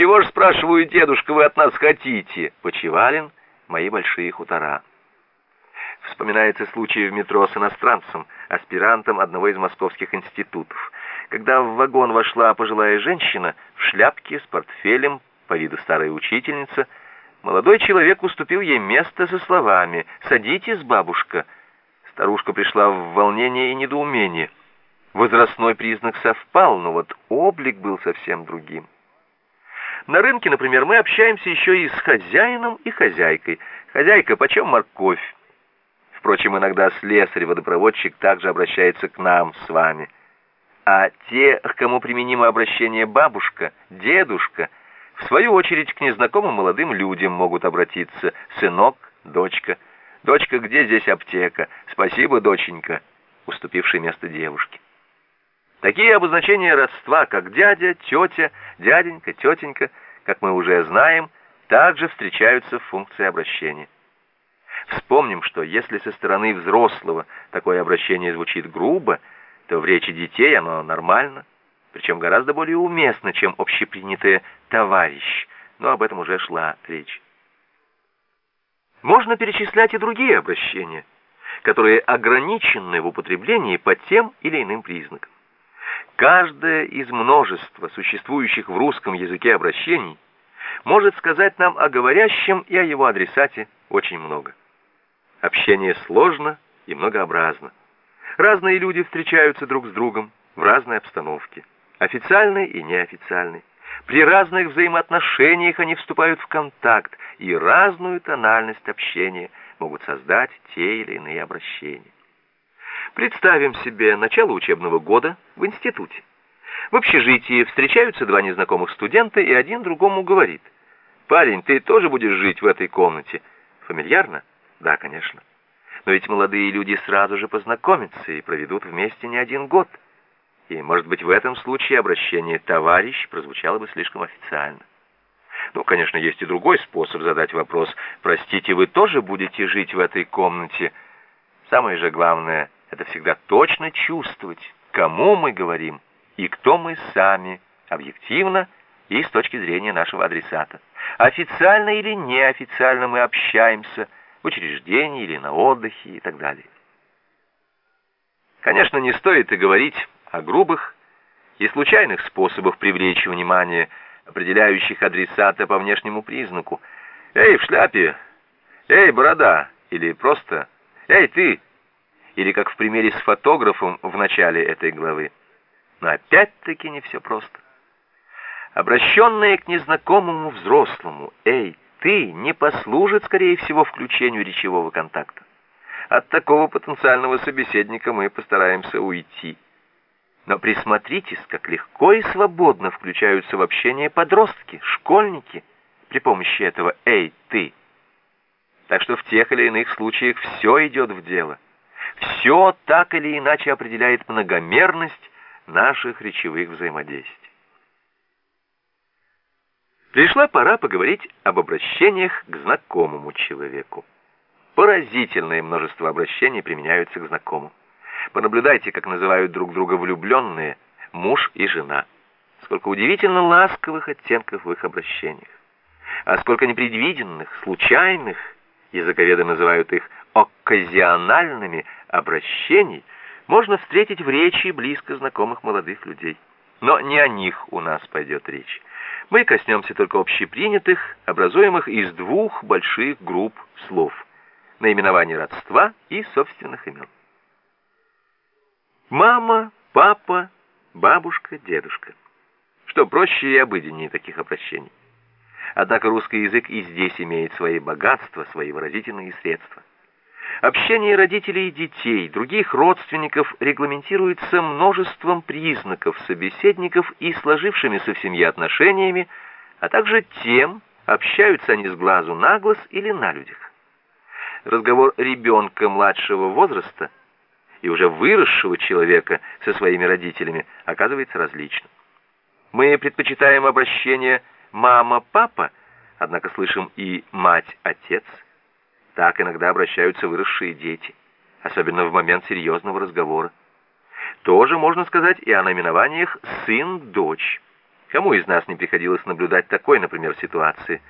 чего ж, спрашиваю, дедушка, вы от нас хотите? Почевалин, мои большие хутора. Вспоминается случай в метро с иностранцем, аспирантом одного из московских институтов. Когда в вагон вошла пожилая женщина в шляпке с портфелем, по виду старая учительница, молодой человек уступил ей место со словами «Садитесь, бабушка». Старушка пришла в волнение и недоумение. Возрастной признак совпал, но вот облик был совсем другим. На рынке, например, мы общаемся еще и с хозяином и хозяйкой. Хозяйка, почем морковь? Впрочем, иногда слесарь-водопроводчик также обращается к нам с вами. А те, к кому применимо обращение бабушка, дедушка, в свою очередь к незнакомым молодым людям могут обратиться сынок, дочка. Дочка, где здесь аптека? Спасибо, доченька, уступивший место девушке. Такие обозначения родства, как дядя, тетя, дяденька, тетенька, как мы уже знаем, также встречаются в функции обращения. Вспомним, что если со стороны взрослого такое обращение звучит грубо, то в речи детей оно нормально, причем гораздо более уместно, чем общепринятое «товарищ», но об этом уже шла речь. Можно перечислять и другие обращения, которые ограничены в употреблении по тем или иным признакам. Каждое из множества существующих в русском языке обращений может сказать нам о говорящем и о его адресате очень много. Общение сложно и многообразно. Разные люди встречаются друг с другом в разной обстановке, официальной и неофициальной. При разных взаимоотношениях они вступают в контакт, и разную тональность общения могут создать те или иные обращения. Представим себе начало учебного года в институте. В общежитии встречаются два незнакомых студента, и один другому говорит, «Парень, ты тоже будешь жить в этой комнате?» Фамильярно? Да, конечно. Но ведь молодые люди сразу же познакомятся и проведут вместе не один год. И, может быть, в этом случае обращение «товарищ» прозвучало бы слишком официально. Ну, конечно, есть и другой способ задать вопрос. «Простите, вы тоже будете жить в этой комнате?» Самое же главное — это всегда точно чувствовать, кому мы говорим и кто мы сами, объективно и с точки зрения нашего адресата. Официально или неофициально мы общаемся в учреждении или на отдыхе и так далее. Конечно, не стоит и говорить о грубых и случайных способах привлечь внимание, определяющих адресата по внешнему признаку. «Эй, в шляпе! Эй, борода!» или просто «Эй, ты!» Или как в примере с фотографом в начале этой главы. Но опять-таки не все просто. Обращенное к незнакомому взрослому «Эй, ты» не послужит, скорее всего, включению речевого контакта. От такого потенциального собеседника мы постараемся уйти. Но присмотритесь, как легко и свободно включаются в общение подростки, школьники при помощи этого «Эй, ты». Так что в тех или иных случаях все идет в дело – все так или иначе определяет многомерность наших речевых взаимодействий. Пришла пора поговорить об обращениях к знакомому человеку. Поразительное множество обращений применяются к знакомым. Понаблюдайте, как называют друг друга влюбленные муж и жена. Сколько удивительно ласковых оттенков в их обращениях. А сколько непредвиденных, случайных, языковеды называют их окказиональными обращений можно встретить в речи близко знакомых молодых людей. Но не о них у нас пойдет речь. Мы коснемся только общепринятых, образуемых из двух больших групп слов – наименование родства и собственных имен. Мама, папа, бабушка, дедушка. Что проще и обыденнее таких обращений. Однако русский язык и здесь имеет свои богатства, свои выразительные средства. Общение родителей и детей, других родственников регламентируется множеством признаков собеседников и сложившимися в семье отношениями, а также тем, общаются они с глазу на глаз или на людях. Разговор ребенка младшего возраста и уже выросшего человека со своими родителями оказывается различным. Мы предпочитаем обращение «мама-папа», однако слышим и «мать-отец», так иногда обращаются выросшие дети, особенно в момент серьезного разговора. Тоже можно сказать и о наименованиях «сын-дочь». Кому из нас не приходилось наблюдать такой, например, ситуации?